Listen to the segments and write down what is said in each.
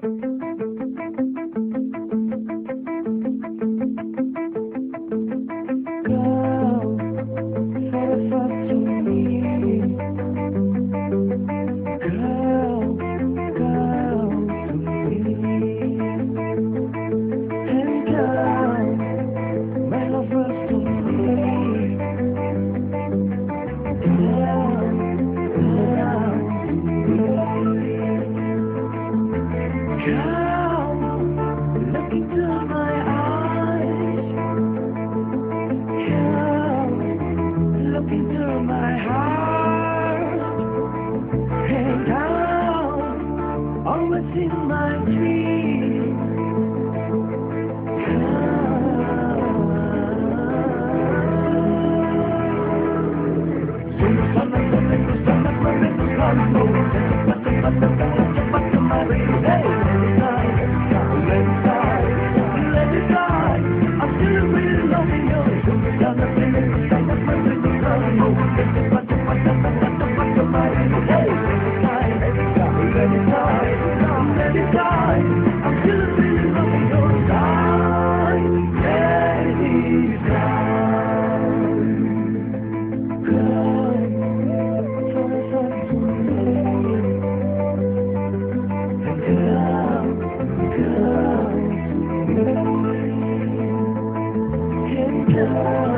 Thank you. Thank you.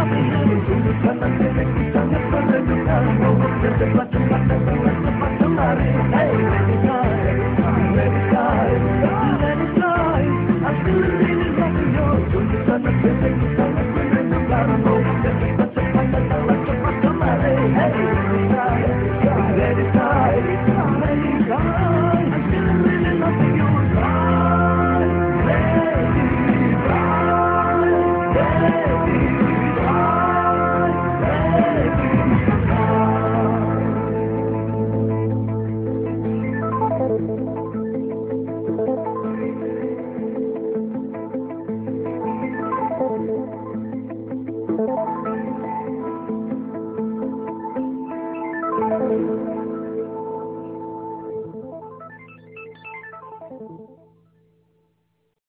Let it. I'm still in love with you. Just me